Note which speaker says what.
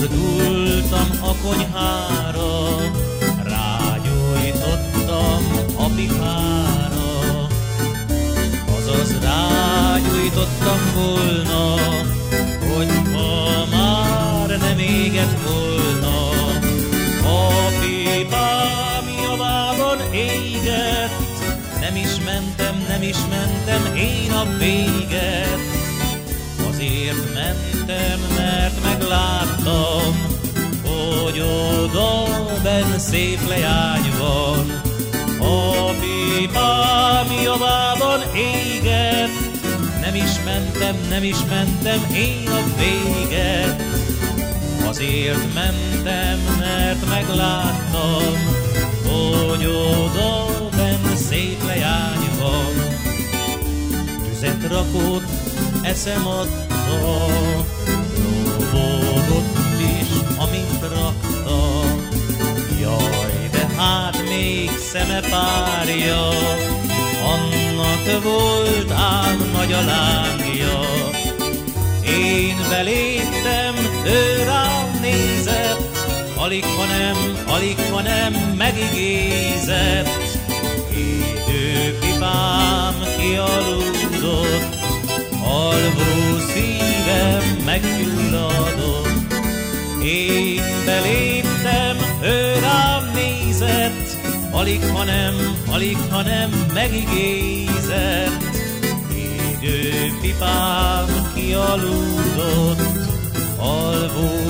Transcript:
Speaker 1: Fordultam a konyhára, rágyújtottam a pipára, azaz rágyújtottam volna, hogyha már nem éget volna. A pipám javában égett, nem is mentem, nem is mentem én a véget. Azért mentem, mert megláttam, hogy oda ben szép leány van. A pipám javában égett, nem is mentem, nem is mentem én a véget. Azért mentem, mert megláttam, hogy oda ben szép leány van. Tüzet rakott, eszem adta, szeme párja, annak volt ám nagy a lángja. Én beléptem, ő rám nézett, alig ha nem, alig ha nem megigézett. Időpipám kialudott, alvó szívem meggyulladott. Én beléptem, ő rám nézett, alig ha nem, alig ha nem megigézett. Időpipám kialudott, alvó